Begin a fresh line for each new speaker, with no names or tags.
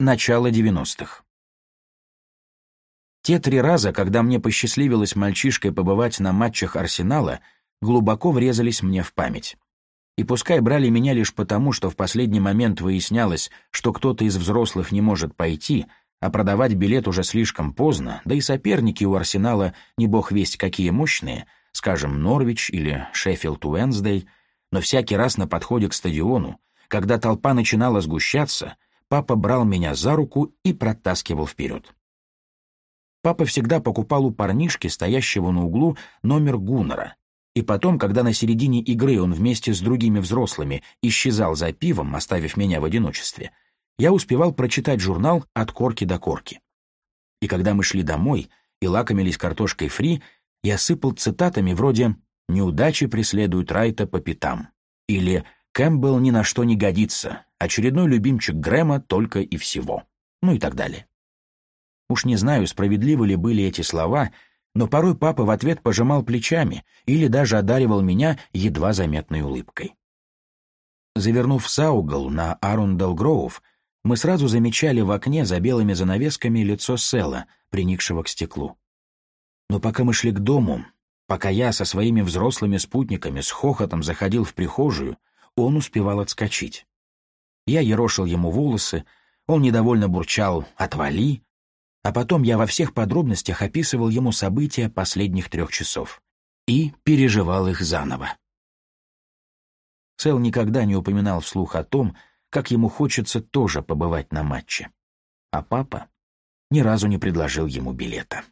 Начало 90-х. Те три раза, когда мне посчастливилось мальчишкой побывать на матчах Арсенала, глубоко врезались мне в память. И пускай брали меня лишь потому, что в последний момент выяснялось, что кто-то из взрослых не может пойти, а продавать билет уже слишком поздно, да и соперники у Арсенала не бог весть какие мощные, скажем, Норвич или Шеффилд Уэнсдей, но всякий раз на подходе к стадиону, когда толпа начинала сгущаться — папа брал меня за руку и протаскивал вперед. Папа всегда покупал у парнишки, стоящего на углу, номер Гуннера, и потом, когда на середине игры он вместе с другими взрослыми исчезал за пивом, оставив меня в одиночестве, я успевал прочитать журнал от корки до корки. И когда мы шли домой и лакомились картошкой фри, я сыпал цитатами вроде «Неудачи преследуют Райта по пятам» или «Кэмпбелл ни на что не годится, очередной любимчик Грэма только и всего, ну и так далее. Уж не знаю, справедливы ли были эти слова, но порой папа в ответ пожимал плечами или даже одаривал меня едва заметной улыбкой. Завернув за угол на Арундел Гроув, мы сразу замечали в окне за белыми занавесками лицо Села, приникшего к стеклу. Но пока мы шли к дому, пока я со своими взрослыми спутниками с хохотом заходил в прихожую, он успевал отскочить. Я ерошил ему волосы, он недовольно бурчал «отвали», а потом я во всех подробностях описывал ему события последних трех часов и переживал их заново. Сэл никогда не упоминал вслух о том, как ему хочется тоже побывать на матче. А папа ни разу не предложил ему билета.